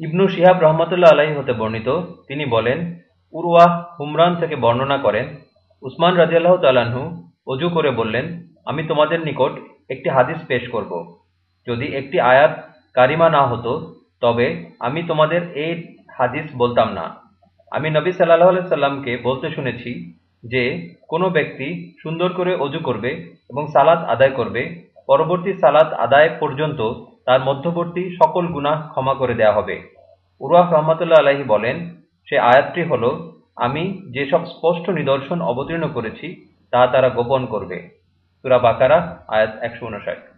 ইবনু শিহাব রহমতুল্লাহ আলাহি হতে বর্ণিত। তিনি বলেন, উরওয়াহ হুমরান থেকে বর্ণনা করেন, উসমান রাজিয়াল্লাহ তাল্লাহ্ন অজু করে বললেন, আমি তোমাদের নিকট একটি হাদিস পেশ করব। যদি একটি আয়াত কারিমা না হতো, তবে আমি তোমাদের এই হাদিস বলতাম না। আমি নবী সাল্লাহ সাল্লামকে বলতে শুনেছি যে, কোনো ব্যক্তি সুন্দর করে অজু করবে এবং সালাত আদায় করবে পরবর্তী সালাত আদায় পর্যন্ত তার মধ্যবর্তী সকল গুনাহ ক্ষমা করে দেয়া হবে। উরওয়াহ রহমতুল্লাহ আলাহি বলেন, সে আয়াতটি হল, আমি যেসব স্পষ্ট নিদর্শন অবতীর্ণ করেছি, তা তারা গোপন করবে। সুরা বাকারা, আয়াত একশো উনষাট।